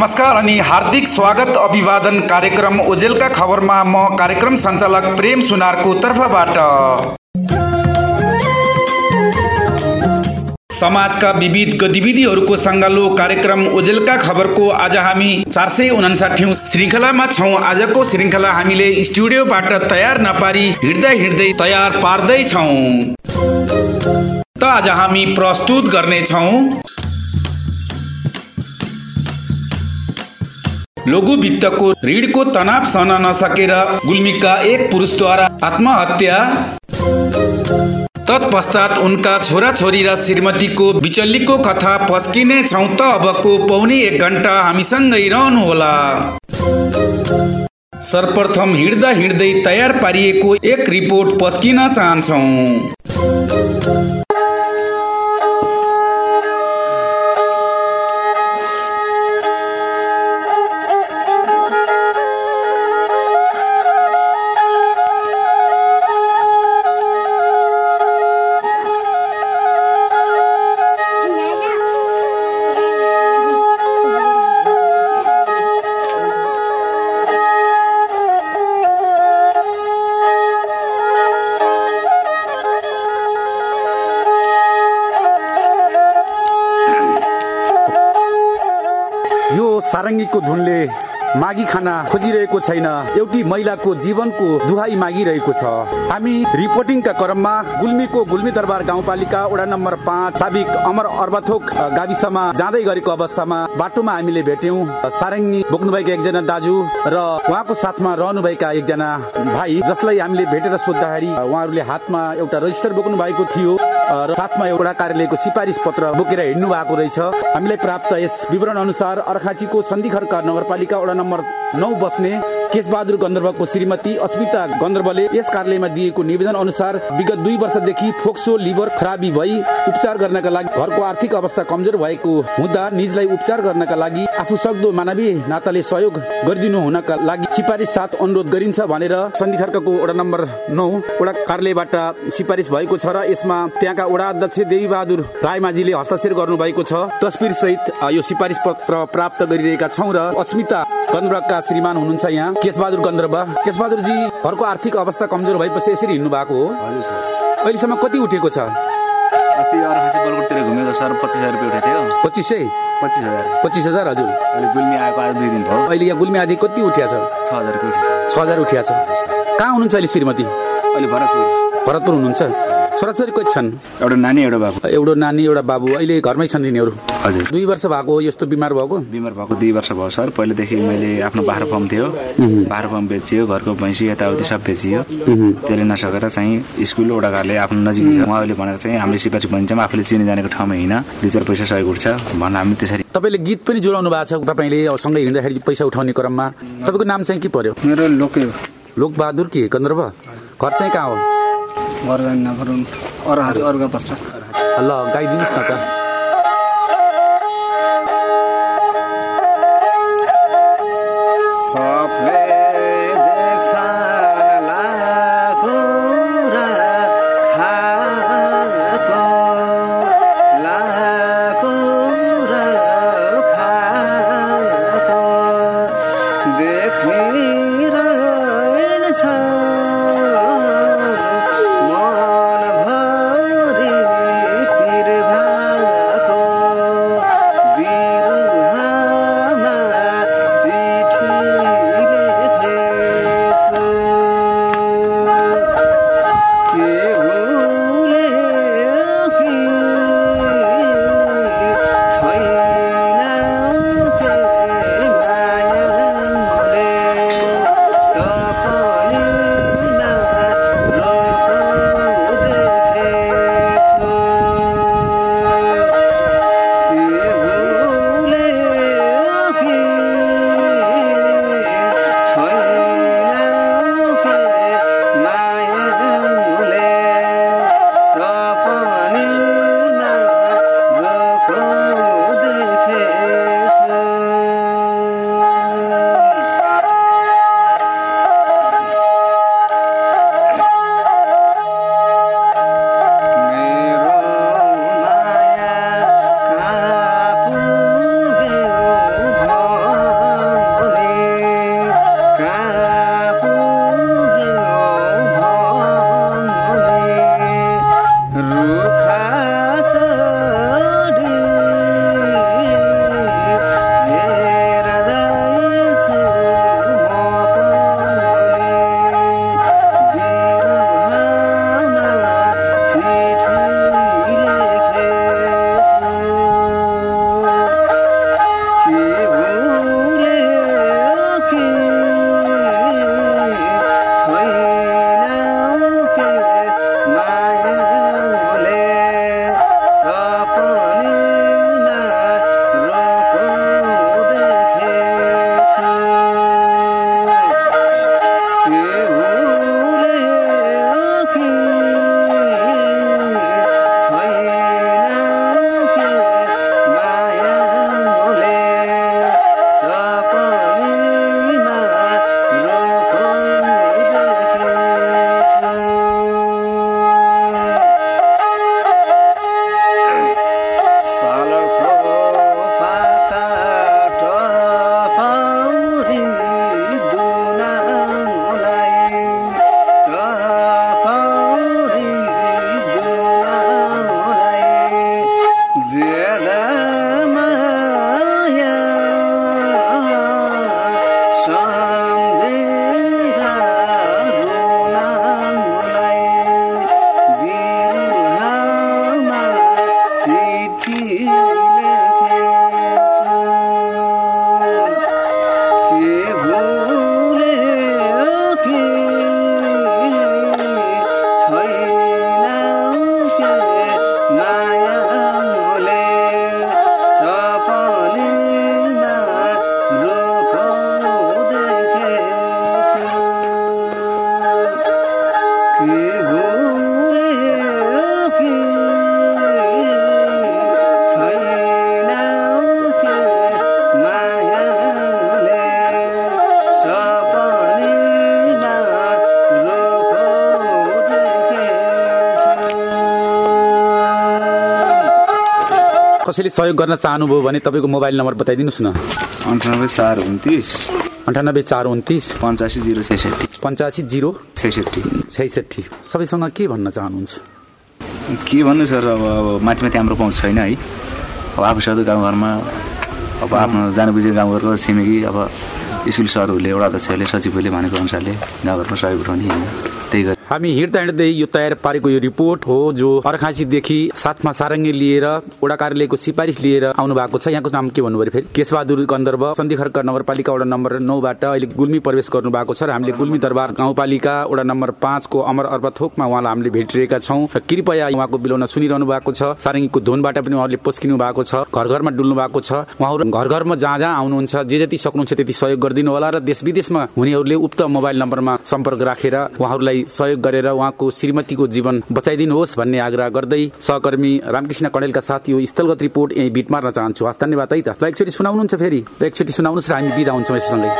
नमस्कार अनि हार्दिक स्वागत अभिवादन कार्यक्रम ओजेलका खबरमा म कार्यक्रम सञ्चालक प्रेम सुनारको तर्फबाट। समाजका विविध गतिविधिहरूको सङ्गालो कार्यक्रम ओजेलका खबरको आज हामी चार सय उनासाठी श्रृङ्खलामा छौँ। आजको श्रृङ्खला हामीले स्टुडियोबाट तयार नपारी हिँड्दै हिँड्दै तयार पार्दैछौँ त आज हामी प्रस्तुत गर्नेछौँ। लघु वित्तको ऋणको तनाव सहन नसकेर गुल्मीका एक पुरुषद्वारा आत्महत्या तत्पश्चात उनका छोराछोरी र श्रीमतीको बिचल्लीको कथा पस्किने छौँ त अबको पौने एक घन्टा हामीसँगै रहनुहोला सर्वप्रथम हिँड्दा हिँड्दै तयार पारिएको एक रिपोर्ट पस्किन चाहन्छौँ सारङ्गीको धुनले मागी खाना खोजिरहेको छैन। एउटी महिलाको जीवनको दुहाई मागिरहेको छ। हामी रिपोर्टिङका क्रममा गुल्मीको गुल्मी दरबार गाउँपालिका वडा नम्बर पाँच साबिक अमर अर्बाथोक गाविसमा जाँदै गरेको अवस्थामा बाटोमा हामीले भेट्यौं। सारङ्गी बोक्नुभएका एकजना दाजु र उहाँको साथमा रहनुभएका एकजना भाइ जसलाई हामीले भेटेर सोद्धाखेरि उहाँहरूले हातमा एउटा रजिस्टर बोक्नु भएको थियो। र साथमा एउटा कार्यालयको सिफारिस पत्र बोकेर हिँड्नु भएको रहेछ। हामीलाई प्राप्त यस विवरण अनुसार अर्खाँचीको सन्धिखर्क नगरपालिका वडा नम्बर नौ बस्ने केशबहादुर गन्धर्वको श्रीमती अस्मिता गन्धर्वले यस कार्यालयमा दिएको निवेदन अनुसार विगत दुई वर्षदेखि फोक्सो लिभर खराबी भई उपचार गर्नका लागि घरको आर्थिक अवस्था कमजोर भएको हुँदा निजलाई उपचार गर्नका लागि आफू सक्दो मानवीय नाताले सहयोग गरिदिनु हुनका लागि सिफारिस साथ अनुरोध गरिन्छ भनेर सन्धिखर्कको वडा नम्बर नौ वडा कार्यालयबाट सिफारिस भएको छ र यसमा त्यहाँका वडा अध्यक्ष देवी बहादुर रायमाझीले हस्ताक्षर गर्नुभएको छ। तस्बिर सहित यो सिफारिस पत्र प्राप्त गरिरहेका छौँ र अस्मिता गन्धर्वका श्रीमान हुनुहुन्छ यहाँ। केशबहादुर गन्धर्व। केशबहादुरजी घरको आर्थिक अवस्था कमजोर भएपछि यसरी हिँड्नु भएको हो अहिलेसम्म कति उठेको छ? अस्ति अर्खाँची बलकोटतिर घुमेको सर पच्चिस हजार रुपियाँ उठेको थियो। पच्चिस सय? पच्चिस हजार। पच्चिस हजार हजुर। अहिले गुल्मी आएको आज दुई दिन भयो। अहिले यहाँ गुल्मी आदि कति उठिया छ? छ हजार रुपियाँ छ हजार उठिया छ। कहाँ हुनुहुन्छ अहिले श्रीमती? अहिले भरतपुर। भरतपुर हुनुहुन्छ। छोराछोरी कति छन्। एउटा नानी एउटा बाबु। एउटा नानी एउटा बाबु। अहिले घरमै छन् तिनीहरू हजुर। दुई वर्ष भएको हो यस्तो बिमार भएको? बिमार भएको दुई वर्ष भयो सर। पहिलेदेखि मैले आफ्नो बाह्र फर्म थियो। बाह्र फर्म बेचियो घरको भैँसी यताउति सब बेचियो। त्यसले नसकेर चाहिँ स्कुल वडा घरले आफ्नो नजिक छ। उहाँले भनेर चाहिँ हामीले सिपाची भनिन्छ आफूले चिने जानेको ठाउँमा हिँड। दुई चार पैसा सहयोग उठ्छ भनेर हामी त्यसरी। तपाईँले गीत पनि जोडाउनु भएको छ। तपाईँले अब सँगै हिँड्दाखेरि पैसा उठाउने क्रममा। तपाईँको नाम चाहिँ के पर्यो? मेरो लोके हो। लोकबहादुर के? गन्धर्व घर चाहिँ कहाँ हो? घर नगर अरू आज अर्का पर्छ। ल गाइदिनुहोस् न त। कसैले सहयोग गर्न चाहनुभयो भने तपाईँको मोबाइल नम्बर बताइदिनुहोस् न। अन्ठानब्बे चार उन्तिस। अन्ठानब्बे चार उन्तिस। पञ्चासी जिरो छैसठी पञ्चासी जिरो छैसठी छैसठी सबैसँग के भन्न चाहनुहुन्छ? के भन्नु सर अब अब माथि माथि हाम्रो पहुँच छैन है। अब आफूसाथै गाउँघरमा अब आफ्नो जानु बुझेको गाउँघरको छिमेकी अब स्कुल सरहरूले एउटा अध्यक्षहरूले सचिवले भनेको अनुसारले गाउँघरमा सहयोग उठाउने त्यही गरी हामी हिँड्दा हिँड्दै यो तयार पारेको यो रिपोर्ट हो जो अर्खासीदेखि साथमा सारङ्गी लिएर वडा कार्यालयको सिफारिस लिएर आउनु भएको छ। यहाँको नाम के भन्नुभयो फेरि? केशबहादुर गन्धर्व सन्धिखर्क नगरपालिका वडा नम्बर नौबाट अहिले गुल्मी प्रवेश गर्नु भएको छ र हामीले गुल्मी दरबार गाउँपालिका वडा नम्बर पाँचको अमर अर्बथोकमा उहाँलाई हामीले भेटिरहेका छौँ र कृपया उहाँको बिलौन सुनिरहनु भएको छ। सारङ्गीको धुनबाट पनि उहाँले पोस्किनु भएको छ घर घरमा डुल्नु भएको छ। उहाँहरू घर घरमा जहाँ जहाँ आउनुहुन्छ जे जति सक्नुहुन्छ त्यति सहयोग गरिदिनु होला र देश विदेशमा हुनेहरूले उक्त मोबाइल नम्बरमा सम्पर्क राखेर उहाँहरूलाई सहयोग गरेर उहाँको श्रीमतीको जीवन बचाइदिनुहोस् भन्ने आग्रह गर्दै सहकर्मी रामकृष्ण कणेलका साथ यो स्थलगत रिपोर्ट यही बिट मार्न चाहन्छु। हस् धन्यवाद है त। एकचोटि सुनाउनुहुन्छ फेरि? एकचोटि सुनाउनुहोस् र हामी बिदा हुन्छौँ यससँगै।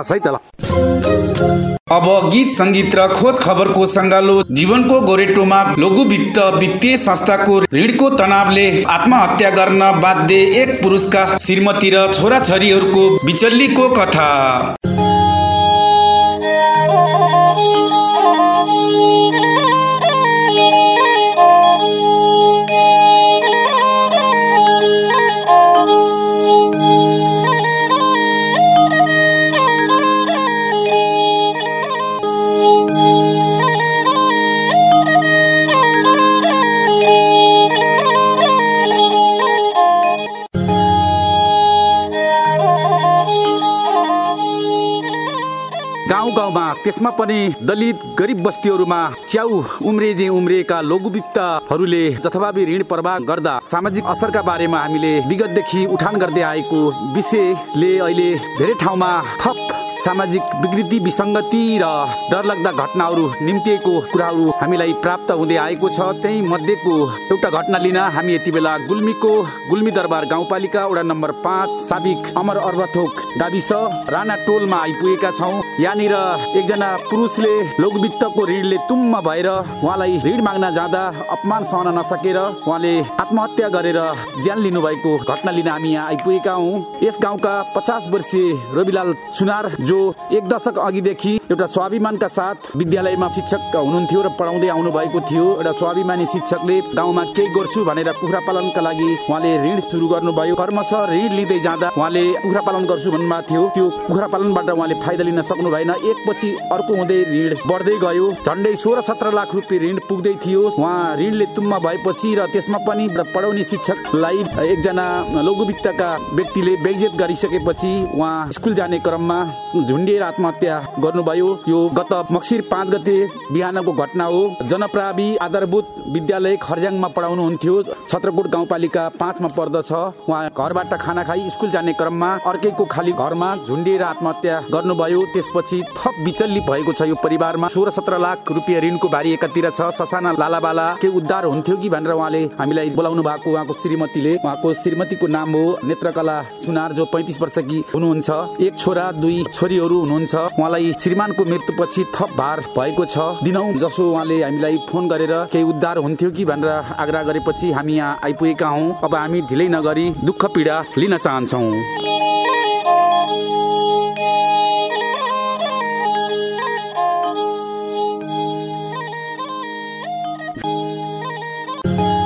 हस् है त ल अब गीत संगीत र खोज खबरको सङ्गालो जीवनको गोरेटोमा लघु वित्त वित्तीय संस्थाको ऋणको तनावले आत्महत्या गर्न बाध्य एक पुरुषका श्रीमती र छोराछोरीहरूको बिचल्लीको कथा। त्यसमा पनि दलित गरिब बस्तीहरूमा च्याउ उम्रेजे उम्रिएका लघुवित्तहरूले जथाभावी ऋण प्रवाह गर्दा सामाजिक असरका बारेमा हामीले विगतदेखि उठान गर्दै आएको विषयले अहिले धेरै ठाउँमा थप सामाजिक विकृति विसङ्गति र डरलाग्दा घटनाहरू निम्तिएको कुराहरू हामीलाई प्राप्त हुँदै आएको छ। त्यही मध्येको एउटा घटना लिन हामी यति बेला गुल्मीको गुल्मी दरबार गाउँपालिका वडा नम्बर पाँच साबिक अमर अर्बथोक गाविस राणा टोलमा आइपुगेका छौँ। यहाँनिर एकजना पुरुषले लोकवित्तको ऋणले तुम्म भएर उहाँलाई ऋण माग्न जाँदा अपमान सहन नसकेर उहाँले आत्महत्या गरेर ज्यान लिनुभएको घटना लिन हामी यहाँ आइपुगेका हौँ। यस गाउँका पचास वर्षीय रविलाल सुनार जो एक दशक अघिदेखि एउटा स्वाभिमानका साथ विद्यालयमा शिक्षक हुनुहुन्थ्यो र पढाउँदै आउनु भएको थियो। एउटा स्वाभिमानी शिक्षकले गाउँमा केही गर्छु भनेर कुखुरा पालनका लागि उहाँले ऋण सुरु गर्नुभयो। कर्मशः ऋण लिँदै जाँदा उहाँले कुखुरा पालन गर्छु भन्नुभएको थियो। त्यो कुखुरा पालनबाट उहाँले फाइदा लिन सक्नु भएन। एकपछि अर्को हुँदै ऋण बढ्दै गयो। झन्डै सोह्र सत्र लाख रुपियाँ ऋण पुग्दै थियो। उहाँ ऋणले तुम्मा भएपछि र त्यसमा पनि पढाउने शिक्षकलाई एकजना लघुवित्तका व्यक्तिले बेइज्जत गरिसकेपछि उहाँ स्कुल जाने क्रममा झुन्डिएर आत्महत्या गर्नुभयो। यो गत मक्सिर पाँच गते बिहानको घटना हो। जनप्रावि आधारभूत विद्यालय खर्ज्याङमा पढाउनुहुन्थ्यो। छत्रकोट गाउँपालिका पाँचमा पर्दछ। उहाँ घरबाट खाना खाई स्कुल जाने क्रममा अर्कैको खाली घरमा झुन्डिएर आत्महत्या गर्नुभयो। त्यसपछि थप विचलित भएको छ यो परिवारमा। सोह्र सत्र लाख रुपियाँ ऋणको भारी एकातिर छ। ससाना लालाबाला के उद्धार हुन्थ्यो कि भनेर उहाँले हामीलाई बोलाउनु भएको उहाँको श्रीमतीले। उहाँको श्रीमतीको नाम हो नेत्रकला सुनार जो पैँतिस वर्षकी हुनुहुन्छ। एक छोरा दुई छोरीहरू हुनुहुन्छ। उहाँलाई श्रीमानको मृत्युपछि थप भार भएको छ। दिनौ जसो उहाँले हामीलाई फोन गरेर केही उद्धार हुन्थ्यो कि भनेर आग्रह गरेपछि हामी यहाँ आइपुगेका हौँ। अब हामी ढिलै नगरी दुःख पीडा लिन चाहन्छौँ।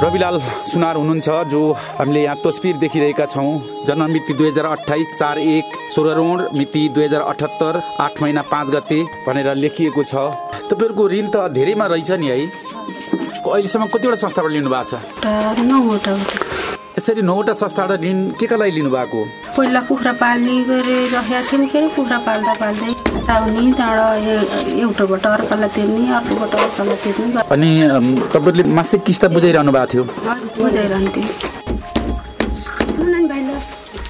रविलाल सुनार हुनुहुन्छ जो हामीले यहाँ तस्बिर देखिरहेका छौँ। जन्म मिति दुई हजार अठाइस चार एक सोह्र मिति दुई हजार अठहत्तर आठ महिना पाँच गते भनेर लेखिएको छ। तपाईँहरूको ऋण त धेरैमा रहेछ नि है? अहिलेसम्म कतिवटा संस्थाबाट लिनु भएको छ यसरी नौवटा संस्थाबाट ऋण के का लागि लिनु भएको पहिला कुखुरा पाल्ने गरिरहेका थियौँ के अरे कुखुरा पाल्दा पाल्दै टाउने त्यहाँबाट एउटाबाट अर्कालाई तिर्ने अर्कोबाट अर्कालाई तिर्ने अनि अम, तपाईँहरूले मासिक किस्ता बुझाइरहनु भएको थियो? बुझाइरहन्थ्यौँ।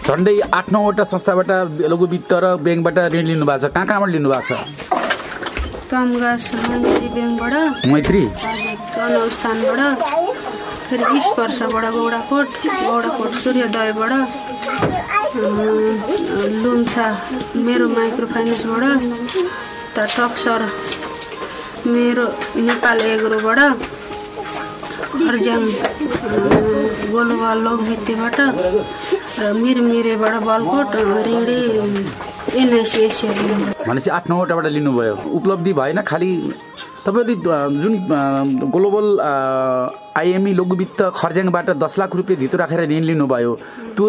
झन्डै आठ नौवटा संस्थाबाट लघु वित्त र ब्याङ्कबाट ऋण लिनु भएको छ। कहाँ कहाँबाट लिनु भएको छ? तमगास ब्याङ्कबाट मैत्री। जनस्थानबाट फेरि स्पर्शबाट गौडाकोट गौडाकोट सूर्योदयबाट लुम्छा मेरो माइक्रो फाइनेन्सबाट त टक्सर मेरो नेपाल एग्रोबाट खर्ज्याङ गोलुवा लोकभित्तिबाट र मिरमिरेबाट बलकोट रेडी भनेपछि आठ नौवटाबाट लिनुभयो। उपलब्धि भएन खालि तपाईँहरूले जुन ग्लोबल आइएमई लघु वित्त खर्ज्याङबाट दस लाख रुपियाँ धितो राखेर ऋण लिनुभयो त्यो